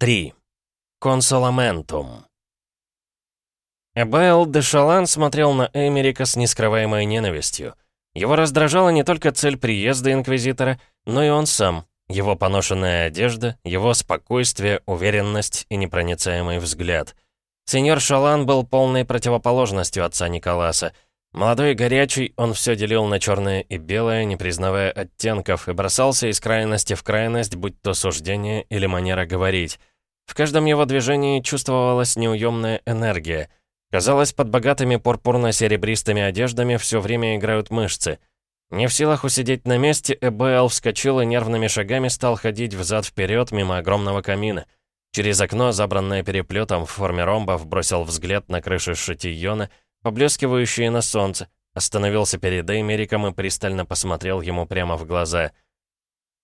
3. Консоламентум. Эбайл де Шалан смотрел на Эмерика с нескрываемой ненавистью. Его раздражала не только цель приезда Инквизитора, но и он сам, его поношенная одежда, его спокойствие, уверенность и непроницаемый взгляд. Сеньор Шалан был полной противоположностью отца Николаса. Молодой и горячий, он все делил на черное и белое, не признавая оттенков, и бросался из крайности в крайность, будь то суждение или манера говорить. В каждом его движении чувствовалась неуемная энергия. Казалось, под богатыми пурпурно-серебристыми одеждами все время играют мышцы. Не в силах усидеть на месте, Эбэл вскочил и нервными шагами стал ходить взад-вперед мимо огромного камина. Через окно, забранное переплетом в форме ромбов, бросил взгляд на крыши шатийона, поблескивающие на солнце, остановился перед Эймериком и пристально посмотрел ему прямо в глаза.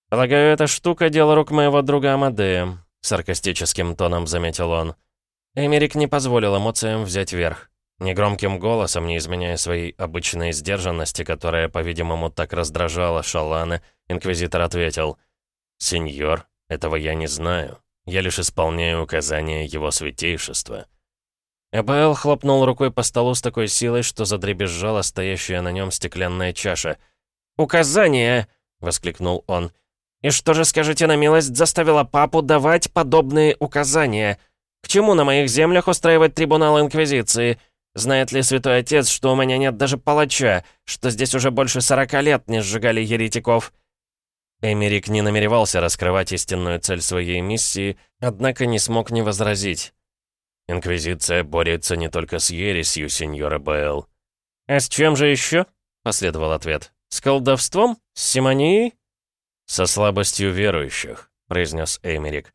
«Полагаю, эта штука — дело рук моего друга Амадея», — саркастическим тоном заметил он. Эмерик не позволил эмоциям взять верх. Негромким голосом, не изменяя своей обычной сдержанности, которая, по-видимому, так раздражала Шалана, инквизитор ответил, «Сеньор, этого я не знаю. Я лишь исполняю указания его святейшества». Эбаэл хлопнул рукой по столу с такой силой, что задребезжала стоящая на нем стеклянная чаша. «Указания!» — воскликнул он. И что же, скажите на милость, заставило папу давать подобные указания? К чему на моих землях устраивать трибунал Инквизиции? Знает ли Святой Отец, что у меня нет даже палача, что здесь уже больше сорока лет не сжигали еретиков?» Эмерик не намеревался раскрывать истинную цель своей миссии, однако не смог не возразить. «Инквизиция борется не только с ересью, сеньора Бэл». «А с чем же еще?» — последовал ответ. «С колдовством? С симонией?» «Со слабостью верующих», — произнес Эймерик.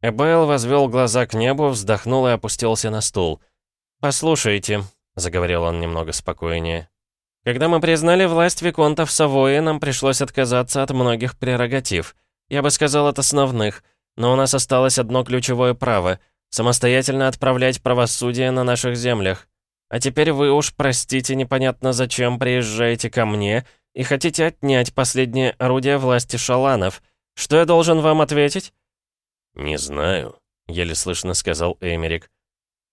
Эбайл возвел глаза к небу, вздохнул и опустился на стул. «Послушайте», — заговорил он немного спокойнее. «Когда мы признали власть Виконта в Савое, нам пришлось отказаться от многих прерогатив. Я бы сказал, от основных. Но у нас осталось одно ключевое право — самостоятельно отправлять правосудие на наших землях. А теперь вы уж, простите, непонятно зачем приезжаете ко мне и хотите отнять последнее орудие власти шаланов. Что я должен вам ответить?» «Не знаю», — еле слышно сказал Эмерик.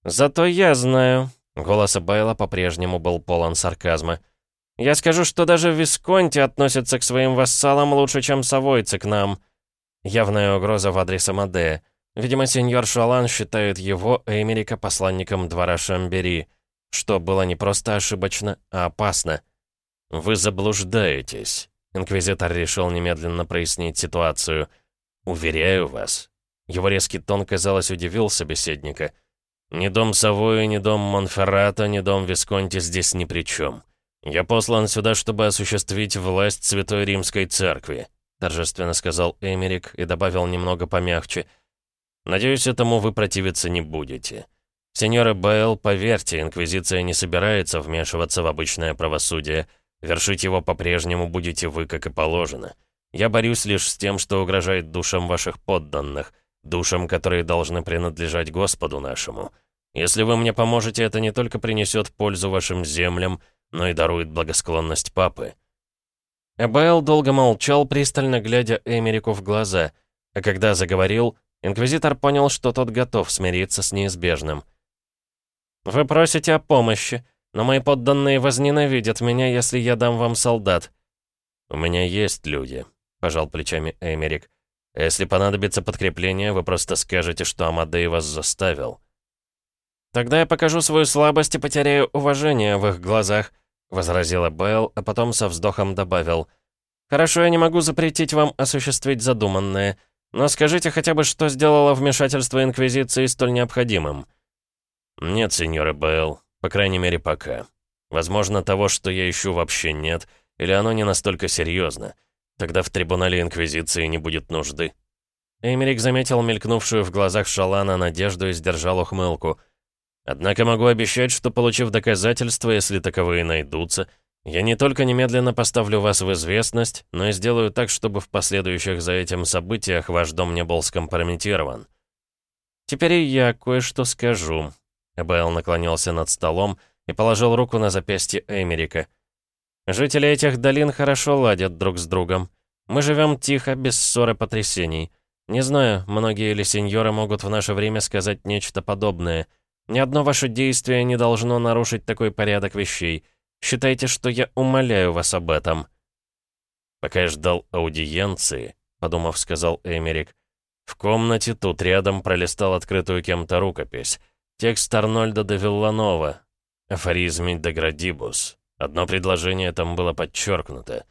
«Зато я знаю». Голос Байла по-прежнему был полон сарказма. «Я скажу, что даже Висконти относятся к своим вассалам лучше, чем совойцы к нам». Явная угроза в адрес Амадея. Видимо, сеньор Шалан считает его, Эмерика, посланником двора Шамбери, что было не просто ошибочно, а опасно. «Вы заблуждаетесь», — инквизитор решил немедленно прояснить ситуацию. «Уверяю вас». Его резкий тон, казалось, удивил собеседника. «Ни дом Савоя, ни дом Монферрата, ни дом Висконти здесь ни при чем. Я послан сюда, чтобы осуществить власть Святой Римской Церкви», торжественно сказал Эмерик и добавил немного помягче. «Надеюсь, этому вы противиться не будете. Сеньора Бэйл, поверьте, Инквизиция не собирается вмешиваться в обычное правосудие». Вершить его по-прежнему будете вы, как и положено. Я борюсь лишь с тем, что угрожает душам ваших подданных, душам, которые должны принадлежать Господу нашему. Если вы мне поможете, это не только принесет пользу вашим землям, но и дарует благосклонность папы». Эбаэл долго молчал, пристально глядя Эмерику в глаза, а когда заговорил, инквизитор понял, что тот готов смириться с неизбежным. «Вы просите о помощи, но мои подданные возненавидят меня, если я дам вам солдат». «У меня есть люди», — пожал плечами Эмерик. «Если понадобится подкрепление, вы просто скажете, что Амадей вас заставил». «Тогда я покажу свою слабость и потеряю уважение в их глазах», — возразила Белл, а потом со вздохом добавил. «Хорошо, я не могу запретить вам осуществить задуманное, но скажите хотя бы, что сделало вмешательство Инквизиции столь необходимым». «Нет, сеньора Белл, по крайней мере, пока. Возможно, того, что я ищу, вообще нет, или оно не настолько серьезно. Тогда в трибунале Инквизиции не будет нужды. Эмерик заметил мелькнувшую в глазах Шалана надежду и сдержал ухмылку. «Однако могу обещать, что, получив доказательства, если таковые найдутся, я не только немедленно поставлю вас в известность, но и сделаю так, чтобы в последующих за этим событиях ваш дом не был скомпрометирован». «Теперь и я кое-что скажу», Эбэл наклонился над столом и положил руку на запястье Эмерика. «Жители этих долин хорошо ладят друг с другом. Мы живем тихо, без ссоры потрясений. Не знаю, многие ли сеньоры могут в наше время сказать нечто подобное. Ни одно ваше действие не должно нарушить такой порядок вещей. Считайте, что я умоляю вас об этом». «Пока я ждал аудиенции», — подумав, сказал Эмерик, в комнате тут рядом пролистал открытую кем-то рукопись. Текст Арнольда де Вилланова. Афоризми де Градибус. Одно предложение там было подчеркнуто.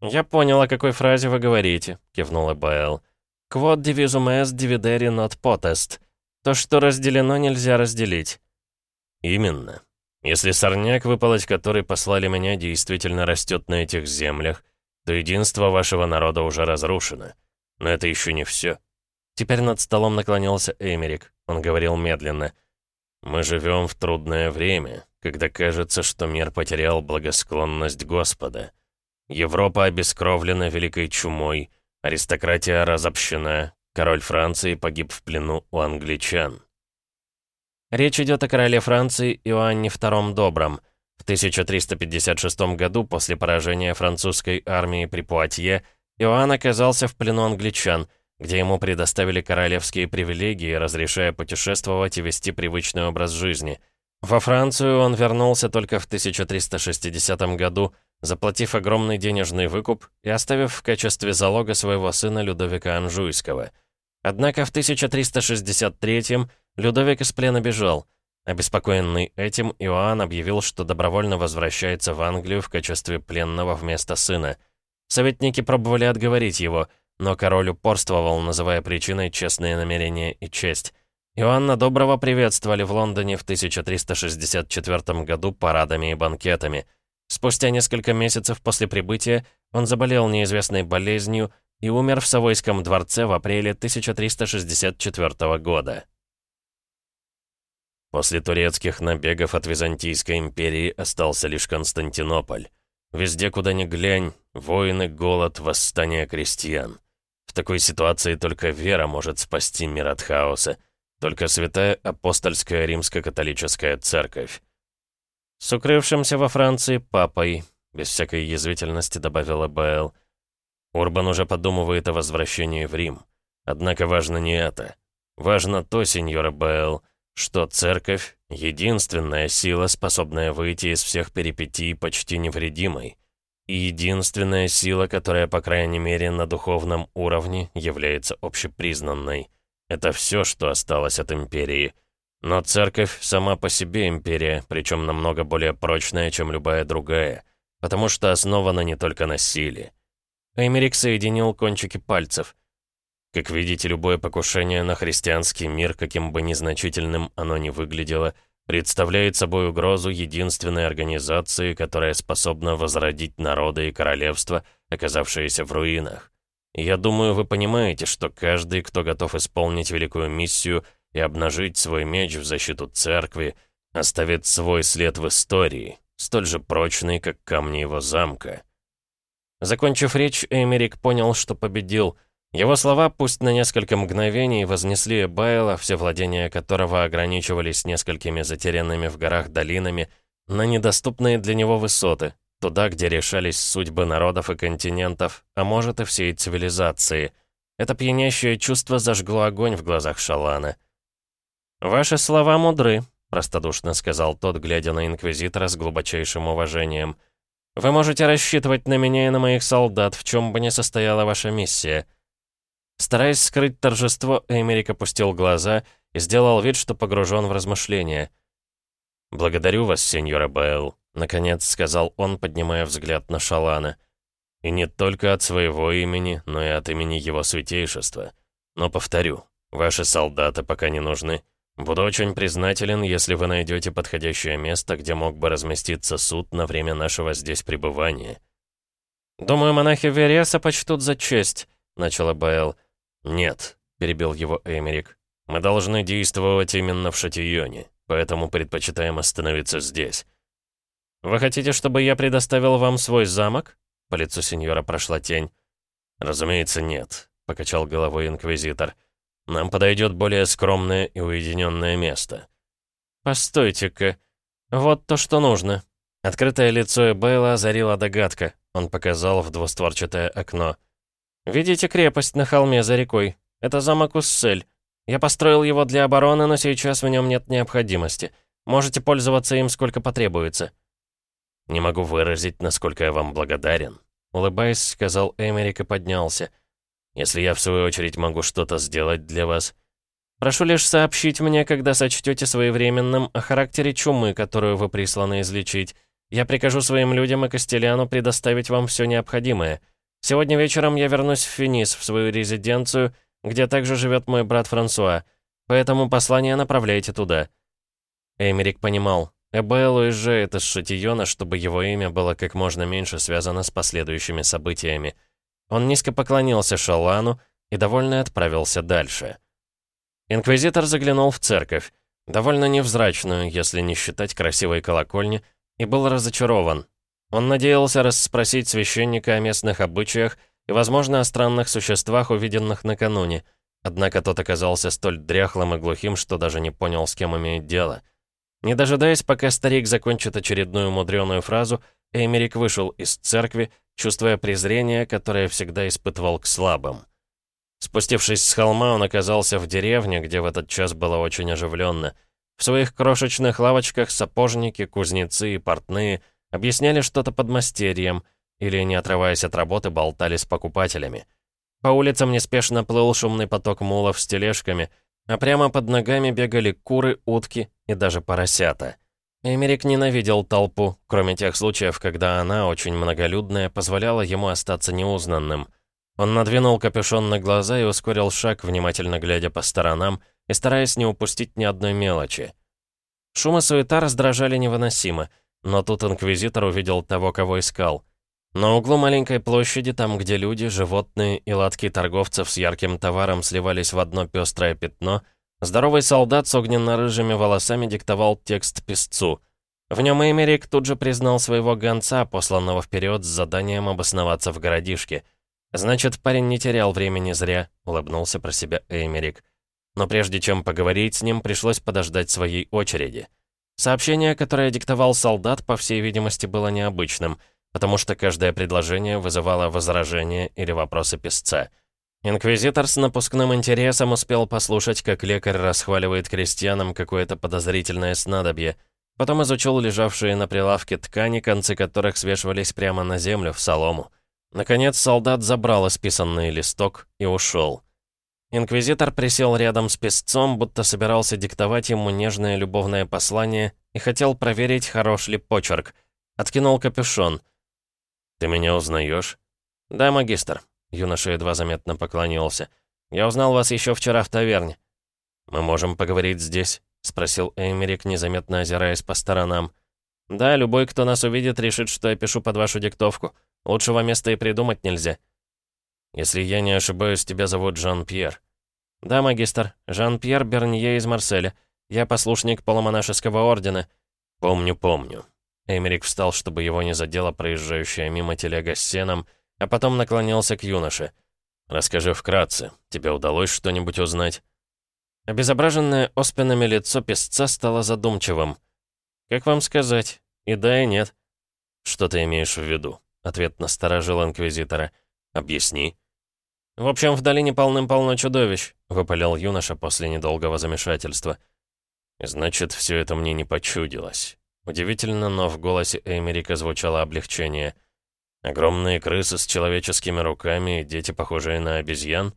«Я понял, о какой фразе вы говорите», — кивнула Байл. «Quod divisum est dividere not potest». То, что разделено, нельзя разделить. Именно. Если сорняк, выпалоть который послали меня, действительно растет на этих землях, то единство вашего народа уже разрушено. Но это еще не все. Теперь над столом наклонился Эмерик. Он говорил медленно. «Мы живем в трудное время, когда кажется, что мир потерял благосклонность Господа. Европа обескровлена великой чумой, аристократия разобщена, король Франции погиб в плену у англичан». Речь идет о короле Франции Иоанне II Добром. В 1356 году, после поражения французской армии при Пуатье, Иоанн оказался в плену англичан – где ему предоставили королевские привилегии, разрешая путешествовать и вести привычный образ жизни. Во Францию он вернулся только в 1360 году, заплатив огромный денежный выкуп и оставив в качестве залога своего сына Людовика Анжуйского. Однако в 1363 Людовик из плена бежал. Обеспокоенный этим, Иоанн объявил, что добровольно возвращается в Англию в качестве пленного вместо сына. Советники пробовали отговорить его – но король упорствовал, называя причиной честные намерения и честь. Иоанна Доброго приветствовали в Лондоне в 1364 году парадами и банкетами. Спустя несколько месяцев после прибытия он заболел неизвестной болезнью и умер в Савойском дворце в апреле 1364 года. После турецких набегов от Византийской империи остался лишь Константинополь. Везде, куда ни глянь, войны, голод, восстание крестьян. В такой ситуации только вера может спасти мир от хаоса. Только святая апостольская римско-католическая церковь. «С укрывшимся во Франции папой», — без всякой язвительности добавила Бэл. Урбан уже подумывает о возвращении в Рим. Однако важно не это. Важно то, сеньора Бэл, что церковь — единственная сила, способная выйти из всех перипетий почти невредимой. И единственная сила, которая, по крайней мере, на духовном уровне является общепризнанной. Это все, что осталось от империи. Но церковь сама по себе империя, причем намного более прочная, чем любая другая, потому что основана не только на силе. Эмерик соединил кончики пальцев. Как видите, любое покушение на христианский мир, каким бы незначительным оно ни выглядело, — представляет собой угрозу единственной организации, которая способна возродить народы и королевства, оказавшиеся в руинах. Я думаю, вы понимаете, что каждый, кто готов исполнить великую миссию и обнажить свой меч в защиту церкви, оставит свой след в истории, столь же прочный, как камни его замка. Закончив речь, Эмерик понял, что победил — его слова, пусть на несколько мгновений, вознесли Байла, все владения которого ограничивались несколькими затерянными в горах долинами, на недоступные для него высоты, туда, где решались судьбы народов и континентов, а может и всей цивилизации. Это пьянящее чувство зажгло огонь в глазах Шалана. «Ваши слова мудры», — простодушно сказал тот, глядя на Инквизитора с глубочайшим уважением. «Вы можете рассчитывать на меня и на моих солдат, в чем бы ни состояла ваша миссия». Стараясь скрыть торжество, Эмерик опустил глаза и сделал вид, что погружен в размышления. «Благодарю вас, сеньора Белл», — наконец сказал он, поднимая взгляд на Шалана. «И не только от своего имени, но и от имени его святейшества. Но повторю, ваши солдаты пока не нужны. Буду очень признателен, если вы найдете подходящее место, где мог бы разместиться суд на время нашего здесь пребывания». «Думаю, монахи Вереса почтут за честь», — начала Баэл. «Нет», — перебил его Эмерик. «Мы должны действовать именно в Шатионе, поэтому предпочитаем остановиться здесь». «Вы хотите, чтобы я предоставил вам свой замок?» По лицу сеньора прошла тень. «Разумеется, нет», — покачал головой инквизитор. «Нам подойдет более скромное и уединенное место». «Постойте-ка. Вот то, что нужно». Открытое лицо Эбейла озарила догадка. Он показал в двустворчатое окно. «Видите крепость на холме за рекой? Это замок Уссель. Я построил его для обороны, но сейчас в нем нет необходимости. Можете пользоваться им сколько потребуется». «Не могу выразить, насколько я вам благодарен», — улыбаясь, сказал Эмерик и поднялся. «Если я, в свою очередь, могу что-то сделать для вас...» «Прошу лишь сообщить мне, когда сочтете своевременным о характере чумы, которую вы присланы излечить. Я прикажу своим людям и Костеляну предоставить вам все необходимое. Сегодня вечером я вернусь в Финис, в свою резиденцию, где также живет мой брат Франсуа. Поэтому послание направляйте туда». Эмерик понимал, Эбел уезжает из Шатиона, чтобы его имя было как можно меньше связано с последующими событиями. Он низко поклонился Шалану и довольно отправился дальше. Инквизитор заглянул в церковь, довольно невзрачную, если не считать красивой колокольни, и был разочарован. Он надеялся расспросить священника о местных обычаях и, возможно, о странных существах, увиденных накануне. Однако тот оказался столь дряхлым и глухим, что даже не понял, с кем имеет дело. Не дожидаясь, пока старик закончит очередную мудреную фразу, Эмерик вышел из церкви, чувствуя презрение, которое всегда испытывал к слабым. Спустившись с холма, он оказался в деревне, где в этот час было очень оживленно. В своих крошечных лавочках сапожники, кузнецы и портные объясняли что-то под мастерьем или, не отрываясь от работы, болтали с покупателями. По улицам неспешно плыл шумный поток мулов с тележками, а прямо под ногами бегали куры, утки и даже поросята. Эмерик ненавидел толпу, кроме тех случаев, когда она, очень многолюдная, позволяла ему остаться неузнанным. Он надвинул капюшон на глаза и ускорил шаг, внимательно глядя по сторонам, и стараясь не упустить ни одной мелочи. Шум и суета раздражали невыносимо, но тут Инквизитор увидел того, кого искал. На углу маленькой площади, там, где люди, животные и лотки торговцев с ярким товаром сливались в одно пестрое пятно, здоровый солдат с огненно-рыжими волосами диктовал текст песцу. В нем Эмерик тут же признал своего гонца, посланного вперед с заданием обосноваться в городишке. «Значит, парень не терял времени зря», — улыбнулся про себя Эмерик. Но прежде чем поговорить с ним, пришлось подождать своей очереди. Сообщение, которое диктовал солдат, по всей видимости, было необычным, потому что каждое предложение вызывало возражения или вопросы писца. Инквизитор с напускным интересом успел послушать, как лекарь расхваливает крестьянам какое-то подозрительное снадобье, потом изучил лежавшие на прилавке ткани, концы которых свешивались прямо на землю, в солому. Наконец солдат забрал исписанный листок и ушел. Инквизитор присел рядом с песцом, будто собирался диктовать ему нежное любовное послание и хотел проверить, хорош ли почерк. Откинул капюшон. «Ты меня узнаешь?» «Да, магистр», — юноша едва заметно поклонился. «Я узнал вас еще вчера в таверне». «Мы можем поговорить здесь?» — спросил Эймерик, незаметно озираясь по сторонам. «Да, любой, кто нас увидит, решит, что я пишу под вашу диктовку. Лучшего места и придумать нельзя». «Если я не ошибаюсь, тебя зовут Жан-Пьер». «Да, магистр. Жан-Пьер Бернье из Марселя. Я послушник полумонашеского ордена». «Помню, помню». Эмерик встал, чтобы его не задела проезжающая мимо телега с сеном, а потом наклонился к юноше. «Расскажи вкратце. Тебе удалось что-нибудь узнать?» Обезображенное оспинами лицо песца стало задумчивым. «Как вам сказать? И да, и нет». «Что ты имеешь в виду?» — ответ насторожил Инквизитора. «Объясни». «В общем, в долине полным-полно чудовищ», — выпалил юноша после недолгого замешательства. «Значит, все это мне не почудилось». Удивительно, но в голосе Эмерика звучало облегчение. «Огромные крысы с человеческими руками и дети, похожие на обезьян?»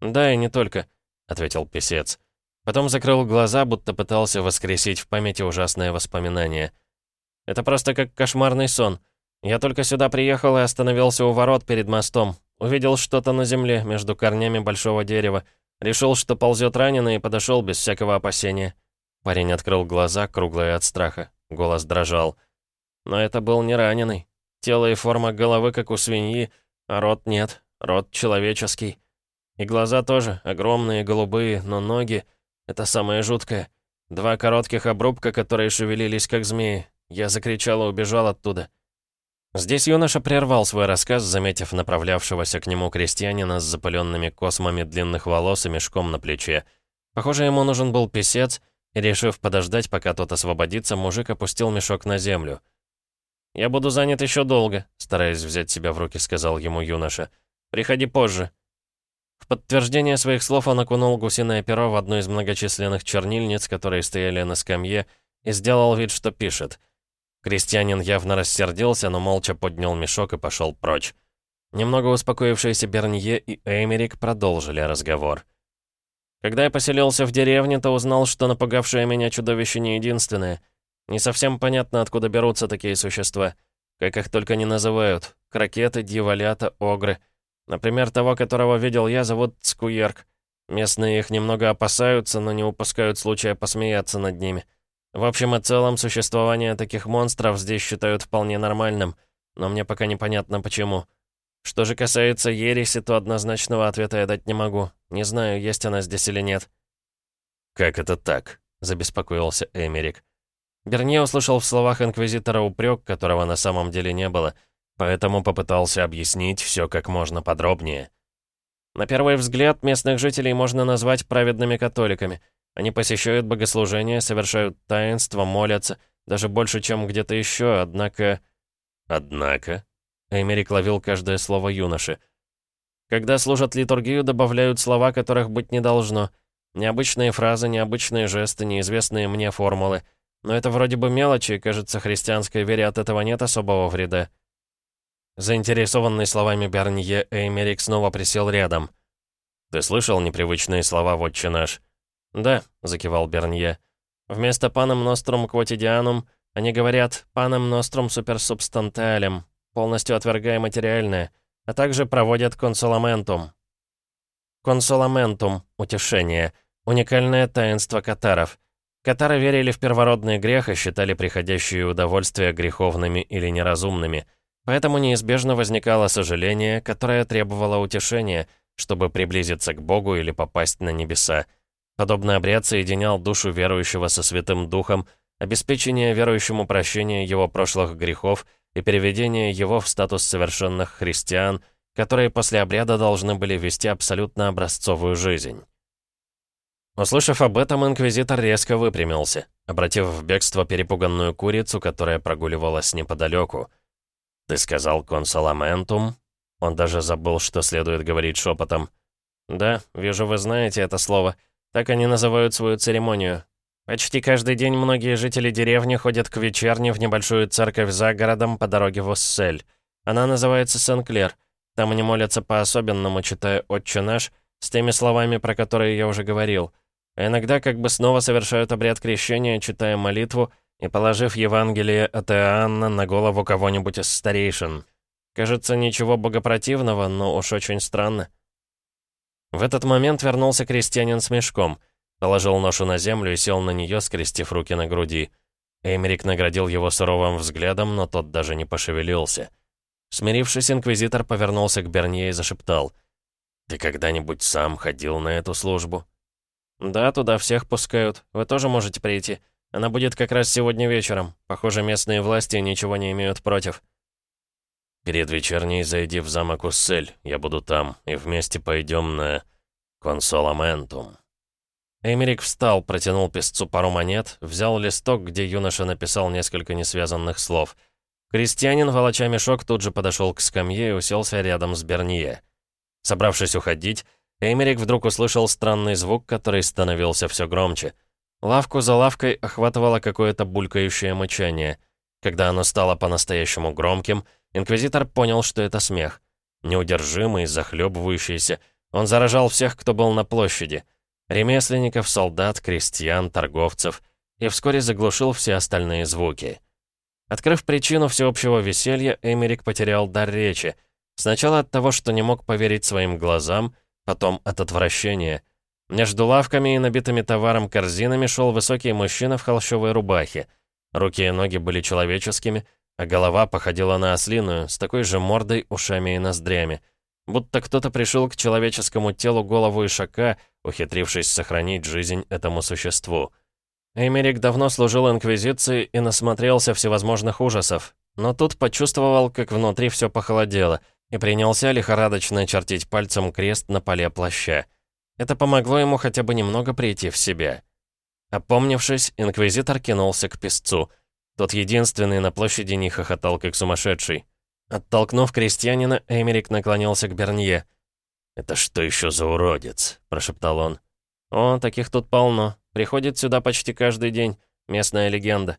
«Да, и не только», — ответил писец. Потом закрыл глаза, будто пытался воскресить в памяти ужасное воспоминание. «Это просто как кошмарный сон. Я только сюда приехал и остановился у ворот перед мостом. Увидел что-то на земле, между корнями большого дерева. Решил, что ползет раненый, и подошел без всякого опасения. Парень открыл глаза, круглые от страха. Голос дрожал. Но это был не раненый. Тело и форма головы, как у свиньи, а рот нет. Рот человеческий. И глаза тоже, огромные, голубые, но ноги — это самое жуткое. Два коротких обрубка, которые шевелились, как змеи. Я закричал и убежал оттуда. Здесь юноша прервал свой рассказ, заметив направлявшегося к нему крестьянина с запыленными космами длинных волос и мешком на плече. Похоже, ему нужен был писец, и, решив подождать, пока тот освободится, мужик опустил мешок на землю. «Я буду занят еще долго», — стараясь взять себя в руки, сказал ему юноша. «Приходи позже». В подтверждение своих слов он окунул гусиное перо в одну из многочисленных чернильниц, которые стояли на скамье, и сделал вид, что пишет. Крестьянин явно рассердился, но молча поднял мешок и пошел прочь. Немного успокоившиеся Бернье и Эймерик продолжили разговор. Когда я поселился в деревне, то узнал, что напугавшее меня чудовище не единственное. Не совсем понятно, откуда берутся такие существа. Как их только не называют. Крокеты, дьяволята, огры. Например, того, которого видел я, зовут Скуерк. Местные их немного опасаются, но не упускают случая посмеяться над ними. В общем и целом, существование таких монстров здесь считают вполне нормальным, но мне пока непонятно почему. Что же касается ереси, то однозначного ответа я дать не могу. Не знаю, есть она здесь или нет. «Как это так?» — забеспокоился Эмерик. Берне услышал в словах Инквизитора упрек, которого на самом деле не было, поэтому попытался объяснить все как можно подробнее. На первый взгляд, местных жителей можно назвать праведными католиками. Они посещают богослужения, совершают таинства, молятся, даже больше, чем где-то еще, однако... Однако... Эмерик ловил каждое слово юноши. Когда служат литургию, добавляют слова, которых быть не должно. Необычные фразы, необычные жесты, неизвестные мне формулы. Но это вроде бы мелочи, и, кажется, христианской вере от этого нет особого вреда. Заинтересованный словами Бернье, Эймерик снова присел рядом. «Ты слышал непривычные слова «Вотче наш»?» «Да», — закивал Бернье. «Вместо «панем нострум квотидианум» они говорят «панем нострум суперсубстанталем», полностью отвергая материальное, а также проводят консоламентум. Консоламентум — утешение, уникальное таинство катаров. Катары верили в первородный грех и считали приходящие удовольствия греховными или неразумными, поэтому неизбежно возникало сожаление, которое требовало утешения, чтобы приблизиться к Богу или попасть на небеса. Подобный обряд соединял душу верующего со Святым Духом, обеспечение верующему прощения его прошлых грехов — и переведение его в статус совершенных христиан, которые после обряда должны были вести абсолютно образцовую жизнь. Услышав об этом, инквизитор резко выпрямился, обратив в бегство перепуганную курицу, которая прогуливалась неподалеку. «Ты сказал консоламентум?» Он даже забыл, что следует говорить шепотом. «Да, вижу, вы знаете это слово. Так они называют свою церемонию. Почти каждый день многие жители деревни ходят к вечерне в небольшую церковь за городом по дороге в Оссель. Она называется Сен-Клер. Там они молятся по-особенному, читая «Отче наш», с теми словами, про которые я уже говорил. А иногда как бы снова совершают обряд крещения, читая молитву и положив Евангелие от Иоанна на голову кого-нибудь из старейшин. Кажется, ничего богопротивного, но уж очень странно. В этот момент вернулся крестьянин с мешком — Положил ношу на землю и сел на нее, скрестив руки на груди. Эймерик наградил его суровым взглядом, но тот даже не пошевелился. Смирившись, инквизитор повернулся к Бернье и зашептал. «Ты когда-нибудь сам ходил на эту службу?» «Да, туда всех пускают. Вы тоже можете прийти. Она будет как раз сегодня вечером. Похоже, местные власти ничего не имеют против». «Перед вечерней зайди в замок Уссель. Я буду там, и вместе пойдем на консоламентум». Эмерик встал, протянул песцу пару монет, взял листок, где юноша написал несколько несвязанных слов. Крестьянин, волоча мешок, тут же подошел к скамье и уселся рядом с Берние. Собравшись уходить, Эмерик вдруг услышал странный звук, который становился все громче. Лавку за лавкой охватывало какое-то булькающее мычание. Когда оно стало по-настоящему громким, инквизитор понял, что это смех. Неудержимый, захлебывающийся, он заражал всех, кто был на площади — ремесленников, солдат, крестьян, торговцев, и вскоре заглушил все остальные звуки. Открыв причину всеобщего веселья, Эмерик потерял дар речи. Сначала от того, что не мог поверить своим глазам, потом от отвращения. Между лавками и набитыми товаром корзинами шел высокий мужчина в холщовой рубахе. Руки и ноги были человеческими, а голова походила на ослиную, с такой же мордой, ушами и ноздрями. Будто кто-то пришил к человеческому телу голову ишака, ухитрившись сохранить жизнь этому существу. Эмерик давно служил Инквизиции и насмотрелся всевозможных ужасов, но тут почувствовал, как внутри все похолодело, и принялся лихорадочно чертить пальцем крест на поле плаща. Это помогло ему хотя бы немного прийти в себя. Опомнившись, Инквизитор кинулся к песцу. Тот единственный на площади не хохотал, как сумасшедший. Оттолкнув крестьянина, Эмерик наклонился к Бернье. «Это что еще за уродец?» — прошептал он. «О, таких тут полно. Приходит сюда почти каждый день. Местная легенда».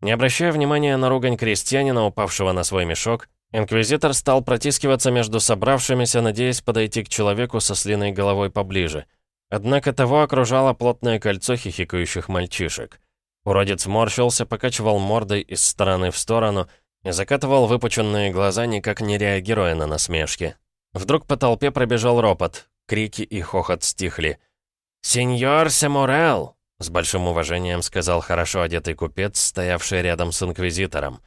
Не обращая внимания на ругань крестьянина, упавшего на свой мешок, инквизитор стал протискиваться между собравшимися, надеясь подойти к человеку со слиной головой поближе. Однако того окружало плотное кольцо хихикающих мальчишек. Уродец морщился, покачивал мордой из стороны в сторону и закатывал выпученные глаза, никак не реагируя на насмешки. Вдруг по толпе пробежал ропот, крики и хохот стихли. «Сеньор Самурел!» — с большим уважением сказал хорошо одетый купец, стоявший рядом с инквизитором.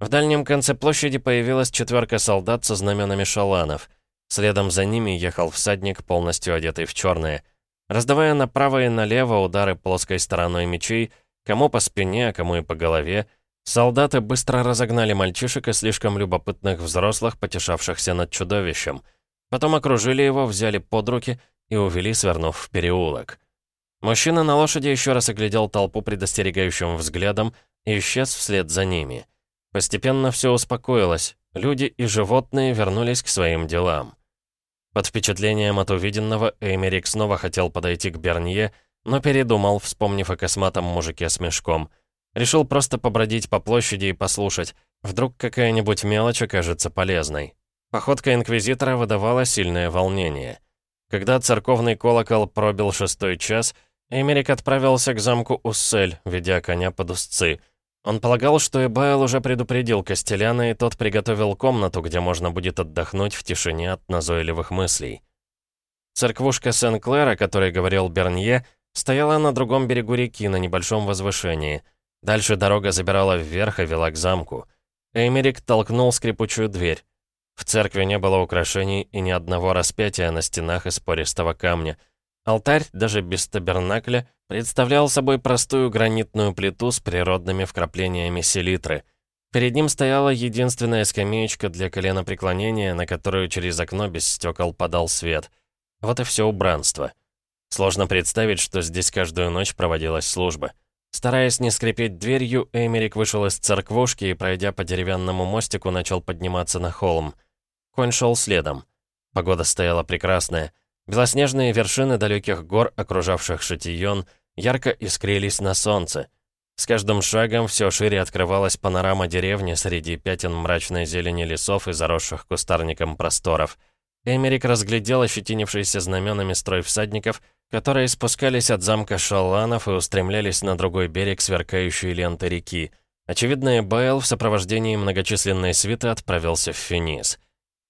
В дальнем конце площади появилась четверка солдат со знаменами шаланов. Следом за ними ехал всадник, полностью одетый в черное. Раздавая направо и налево удары плоской стороной мечей, кому по спине, а кому и по голове, солдаты быстро разогнали мальчишек и слишком любопытных взрослых, потешавшихся над чудовищем. Потом окружили его, взяли под руки и увели, свернув в переулок. Мужчина на лошади еще раз оглядел толпу предостерегающим взглядом и исчез вслед за ними. Постепенно все успокоилось, люди и животные вернулись к своим делам. Под впечатлением от увиденного Эймерик снова хотел подойти к Бернье, но передумал, вспомнив о косматом мужике с мешком. Решил просто побродить по площади и послушать. Вдруг какая-нибудь мелочь окажется полезной. Походка Инквизитора выдавала сильное волнение. Когда церковный колокол пробил шестой час, Эмерик отправился к замку Уссель, ведя коня под узцы. Он полагал, что Эбайл уже предупредил Костеляна, и тот приготовил комнату, где можно будет отдохнуть в тишине от назойливых мыслей. Церквушка Сен-Клэр, о которой говорил Бернье, Стояла на другом берегу реки, на небольшом возвышении. Дальше дорога забирала вверх и вела к замку. Эймерик толкнул скрипучую дверь. В церкви не было украшений и ни одного распятия на стенах из пористого камня. Алтарь, даже без табернакля, представлял собой простую гранитную плиту с природными вкраплениями селитры. Перед ним стояла единственная скамеечка для коленопреклонения, на которую через окно без стекол подал свет. Вот и все убранство. Сложно представить, что здесь каждую ночь проводилась служба. Стараясь не скрипеть дверью, Эмерик вышел из церквушки и, пройдя по деревянному мостику, начал подниматься на холм. Конь шел следом. Погода стояла прекрасная. Белоснежные вершины далеких гор, окружавших Шатион, ярко искрились на солнце. С каждым шагом все шире открывалась панорама деревни среди пятен мрачной зелени лесов и заросших кустарником просторов. Эмерик разглядел ощетинившиеся знаменами строй всадников которые спускались от замка Шалланов и устремлялись на другой берег сверкающей ленты реки. Очевидно, Эбайл в сопровождении многочисленной свиты отправился в Финис.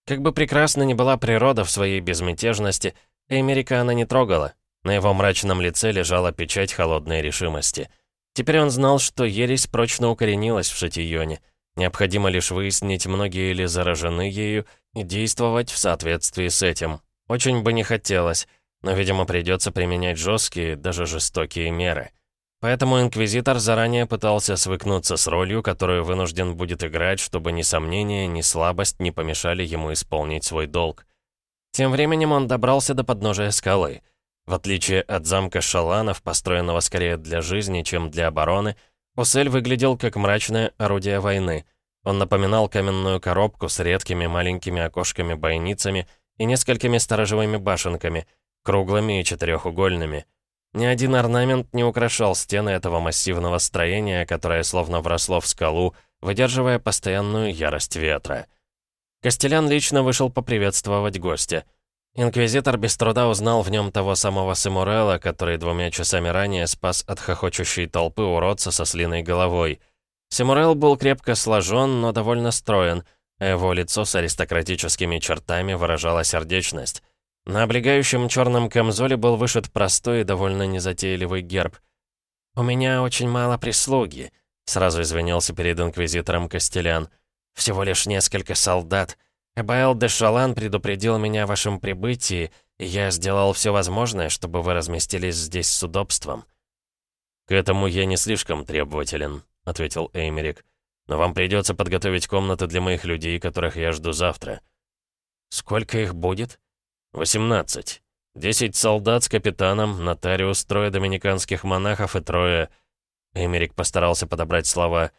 Как бы прекрасна ни была природа в своей безмятежности, Эмерика она не трогала. На его мрачном лице лежала печать холодной решимости. Теперь он знал, что ересь прочно укоренилась в Шатионе. Необходимо лишь выяснить, многие ли заражены ею, и действовать в соответствии с этим. Очень бы не хотелось, но, видимо, придется применять жесткие, даже жестокие меры. Поэтому Инквизитор заранее пытался свыкнуться с ролью, которую вынужден будет играть, чтобы ни сомнения, ни слабость не помешали ему исполнить свой долг. Тем временем он добрался до подножия скалы. В отличие от замка Шаланов, построенного скорее для жизни, чем для обороны, Усель выглядел как мрачное орудие войны. Он напоминал каменную коробку с редкими маленькими окошками-бойницами и несколькими сторожевыми башенками — круглыми и четырехугольными. Ни один орнамент не украшал стены этого массивного строения, которое словно вросло в скалу, выдерживая постоянную ярость ветра. Костелян лично вышел поприветствовать гостя. Инквизитор без труда узнал в нем того самого Симурелла, который двумя часами ранее спас от хохочущей толпы уродца со слиной головой. Симурел был крепко сложен, но довольно строен, а его лицо с аристократическими чертами выражало сердечность. На облегающем черном камзоле был вышит простой и довольно незатейливый герб. «У меня очень мало прислуги», — сразу извинился перед инквизитором Костелян. «Всего лишь несколько солдат. Эбаэл де Шалан предупредил меня о вашем прибытии, и я сделал все возможное, чтобы вы разместились здесь с удобством». «К этому я не слишком требователен», — ответил Эймерик. «Но вам придется подготовить комнаты для моих людей, которых я жду завтра». «Сколько их будет?» «Восемнадцать. Десять солдат с капитаном, нотариус, трое доминиканских монахов и трое...» Эмерик постарался подобрать слова.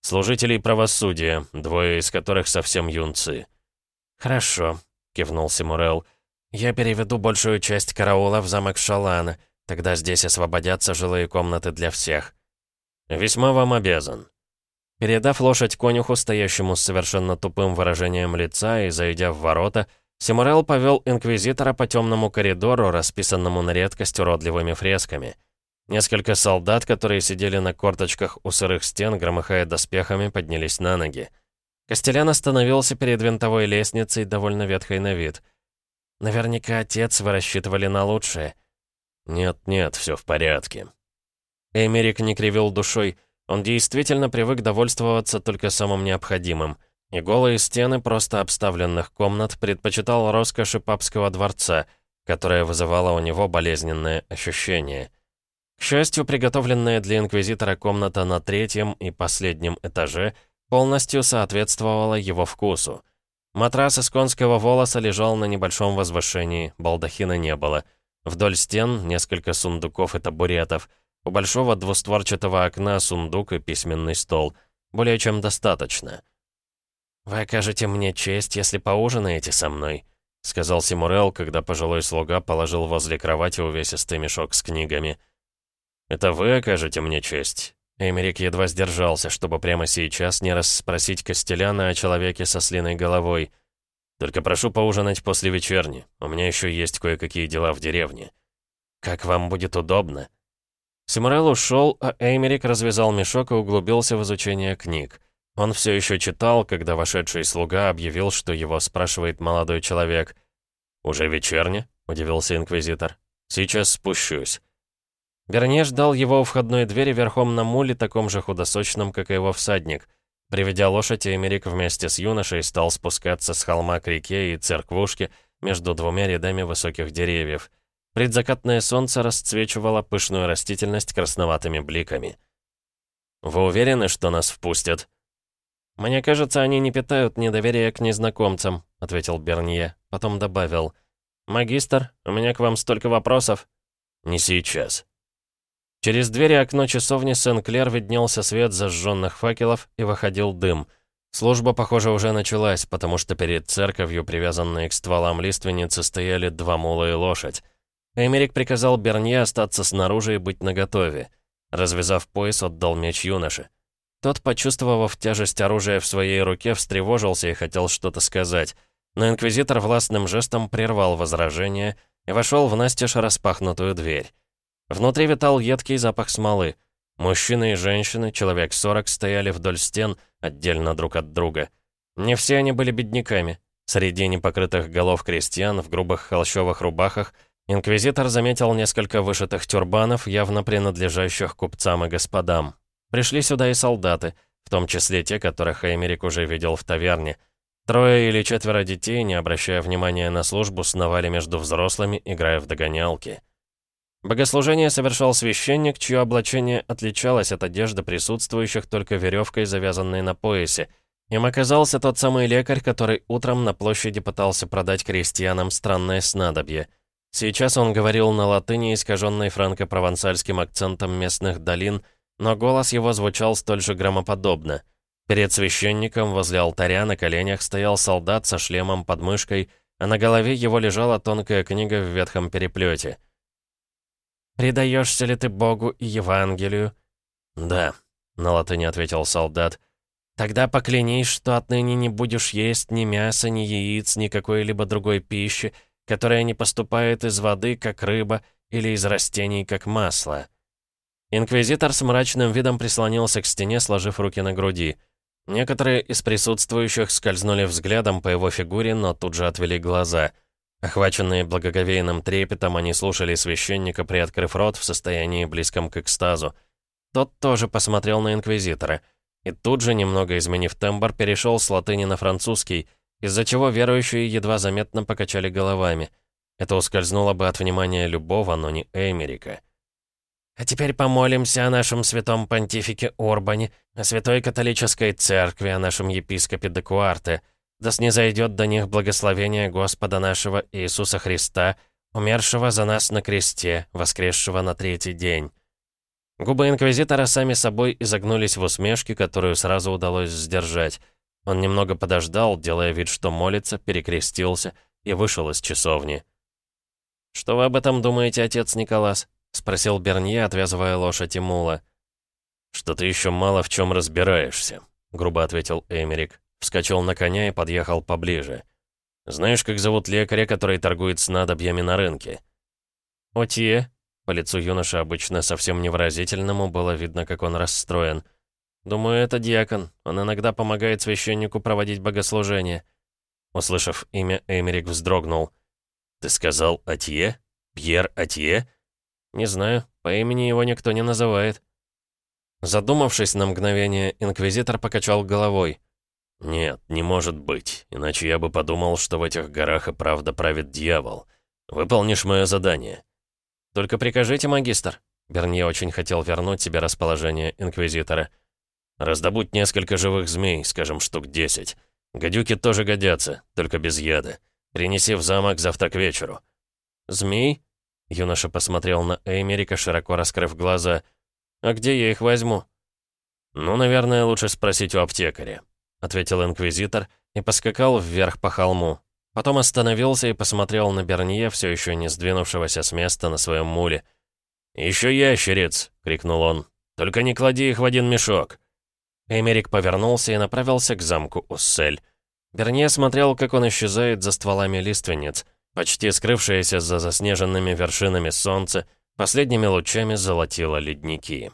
«Служителей правосудия, двое из которых совсем юнцы». «Хорошо», — кивнул Симурел. «Я переведу большую часть караула в замок Шалана. Тогда здесь освободятся жилые комнаты для всех». «Весьма вам обязан». Передав лошадь конюху, стоящему с совершенно тупым выражением лица, и зайдя в ворота, Симурел повел инквизитора по темному коридору, расписанному на редкость уродливыми фресками. Несколько солдат, которые сидели на корточках у сырых стен, громыхая доспехами, поднялись на ноги. Костелян остановился перед винтовой лестницей, довольно ветхой на вид. Наверняка отец вы рассчитывали на лучшее. Нет-нет, все в порядке. Эмерик не кривил душой. Он действительно привык довольствоваться только самым необходимым. И голые стены просто обставленных комнат предпочитал роскоши папского дворца, которая вызывала у него болезненное ощущение. К счастью, приготовленная для инквизитора комната на третьем и последнем этаже полностью соответствовала его вкусу. Матрас из конского волоса лежал на небольшом возвышении, балдахина не было. Вдоль стен несколько сундуков и табуретов. У большого двустворчатого окна сундук и письменный стол. Более чем достаточно. «Вы окажете мне честь, если поужинаете со мной», — сказал Симурел, когда пожилой слуга положил возле кровати увесистый мешок с книгами. «Это вы окажете мне честь?» Эмерик едва сдержался, чтобы прямо сейчас не расспросить Костеляна о человеке со слиной головой. «Только прошу поужинать после вечерни. У меня еще есть кое-какие дела в деревне». «Как вам будет удобно». Симурел ушел, а Эймерик развязал мешок и углубился в изучение книг. Он все еще читал, когда вошедший слуга объявил, что его спрашивает молодой человек. «Уже вечерня?» — удивился инквизитор. «Сейчас спущусь». Берне ждал его у входной двери верхом на муле, таком же худосочном, как и его всадник. Приведя лошадь, Эмерик вместе с юношей стал спускаться с холма к реке и церквушке между двумя рядами высоких деревьев. Предзакатное солнце расцвечивало пышную растительность красноватыми бликами. «Вы уверены, что нас впустят?» «Мне кажется, они не питают недоверия к незнакомцам», — ответил Бернье. Потом добавил. «Магистр, у меня к вам столько вопросов». «Не сейчас». Через двери окно часовни Сен-Клер виднелся свет зажженных факелов и выходил дым. Служба, похоже, уже началась, потому что перед церковью, привязанные к стволам лиственницы, стояли два мула и лошадь. Эмерик приказал Бернье остаться снаружи и быть наготове. Развязав пояс, отдал меч юноше. Тот, почувствовав тяжесть оружия в своей руке, встревожился и хотел что-то сказать. Но инквизитор властным жестом прервал возражение и вошел в настежь распахнутую дверь. Внутри витал едкий запах смолы. Мужчины и женщины, человек сорок, стояли вдоль стен, отдельно друг от друга. Не все они были бедняками. Среди непокрытых голов крестьян в грубых холщовых рубахах инквизитор заметил несколько вышитых тюрбанов, явно принадлежащих купцам и господам. Пришли сюда и солдаты, в том числе те, которых Эймерик уже видел в таверне. Трое или четверо детей, не обращая внимания на службу, сновали между взрослыми, играя в догонялки. Богослужение совершал священник, чье облачение отличалось от одежды присутствующих только веревкой, завязанной на поясе. Им оказался тот самый лекарь, который утром на площади пытался продать крестьянам странное снадобье. Сейчас он говорил на латыни, искаженной франко-провансальским акцентом местных долин – но голос его звучал столь же громоподобно. Перед священником возле алтаря на коленях стоял солдат со шлемом под мышкой, а на голове его лежала тонкая книга в ветхом переплете. «Предаешься ли ты Богу и Евангелию?» «Да», — на латыни ответил солдат. «Тогда поклянись, что отныне не будешь есть ни мяса, ни яиц, ни какой-либо другой пищи, которая не поступает из воды, как рыба, или из растений, как масло». Инквизитор с мрачным видом прислонился к стене, сложив руки на груди. Некоторые из присутствующих скользнули взглядом по его фигуре, но тут же отвели глаза. Охваченные благоговейным трепетом, они слушали священника, приоткрыв рот в состоянии близком к экстазу. Тот тоже посмотрел на Инквизитора. И тут же, немного изменив тембр, перешел с латыни на французский, из-за чего верующие едва заметно покачали головами. Это ускользнуло бы от внимания любого, но не Эмерика. А теперь помолимся о нашем святом понтифике Урбане, о святой католической церкви, о нашем епископе Декуарте. Да снизойдет до них благословение Господа нашего Иисуса Христа, умершего за нас на кресте, воскресшего на третий день». Губы Инквизитора сами собой изогнулись в усмешке, которую сразу удалось сдержать. Он немного подождал, делая вид, что молится, перекрестился и вышел из часовни. «Что вы об этом думаете, отец Николас?» — спросил Бернье, отвязывая лошадь и мула. «Что ты еще мало в чем разбираешься», — грубо ответил Эмерик. Вскочил на коня и подъехал поближе. «Знаешь, как зовут лекаря, который торгует снадобьями на рынке?» «Отье», по лицу юноши, обычно совсем невыразительному, было видно, как он расстроен. «Думаю, это диакон. Он иногда помогает священнику проводить богослужение». Услышав имя, Эмерик вздрогнул. «Ты сказал Атье? Пьер Атье?» «Не знаю. По имени его никто не называет». Задумавшись на мгновение, инквизитор покачал головой. «Нет, не может быть, иначе я бы подумал, что в этих горах и правда правит дьявол. Выполнишь мое задание». «Только прикажите, магистр». Бернье очень хотел вернуть себе расположение инквизитора. «Раздобудь несколько живых змей, скажем, штук десять. Гадюки тоже годятся, только без яда. Принеси в замок завтра к вечеру». «Змей?» Юноша посмотрел на Эймерика, широко раскрыв глаза. «А где я их возьму?» «Ну, наверное, лучше спросить у аптекаря», — ответил инквизитор и поскакал вверх по холму. Потом остановился и посмотрел на Бернье, все еще не сдвинувшегося с места на своем муле. «Еще ящериц!» — крикнул он. «Только не клади их в один мешок!» Эмерик повернулся и направился к замку Уссель. Бернье смотрел, как он исчезает за стволами лиственниц, почти скрывшееся за заснеженными вершинами солнца, последними лучами золотило ледники.